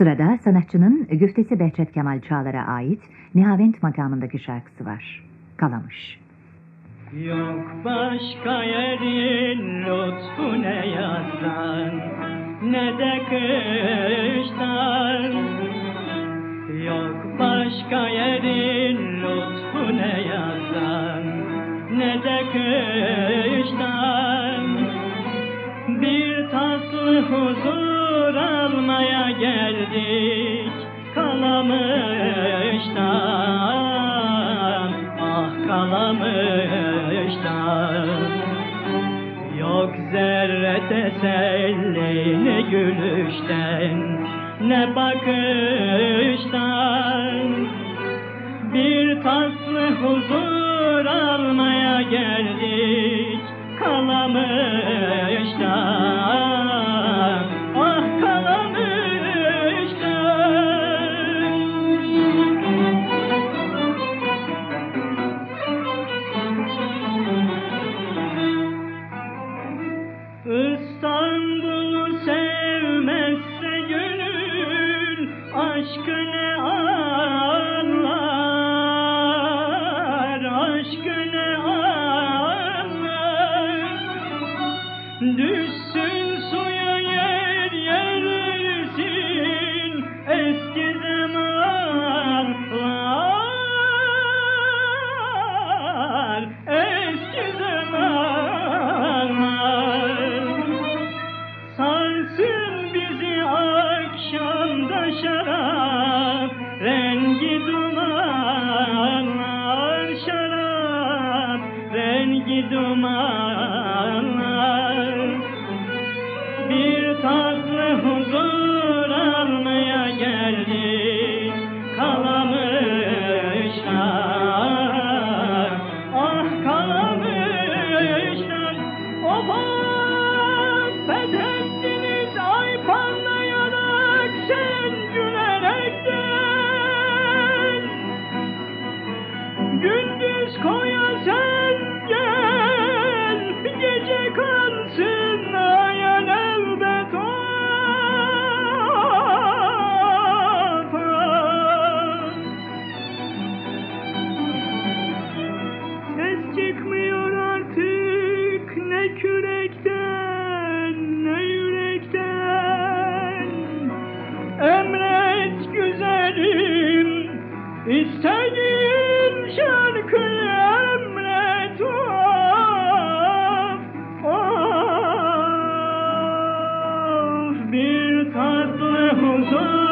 Sırada sanatçının güftesi Behçet Kemal Çağlar'a ait Nihavent makamındaki şarkısı var. Kalamış. Yok başka yerin lütfu ne yazdan ne de kıştan Yok başka yerin lütfu ne yazdan ne de kıştan geldik Kalamış'tan Ah Kalamış'tan. Yok zerre teselli ne gülüşten ne bakıştan. Bir tatlı huzur almaya geldik Kalamış'tan aşkını anlar, aşkını anlar. Düşsün şarap Rengi dumanlar şarap Rengi dumanlar. Bir tatlı huzur almaya geldik Kalamışlar Ah kalamışlar Oba Gündüz koya sen gel Gece kansın ayan elbet of. Ses çıkmıyor artık ne kürekten ne yürekten Emret güzelim istediğin 所有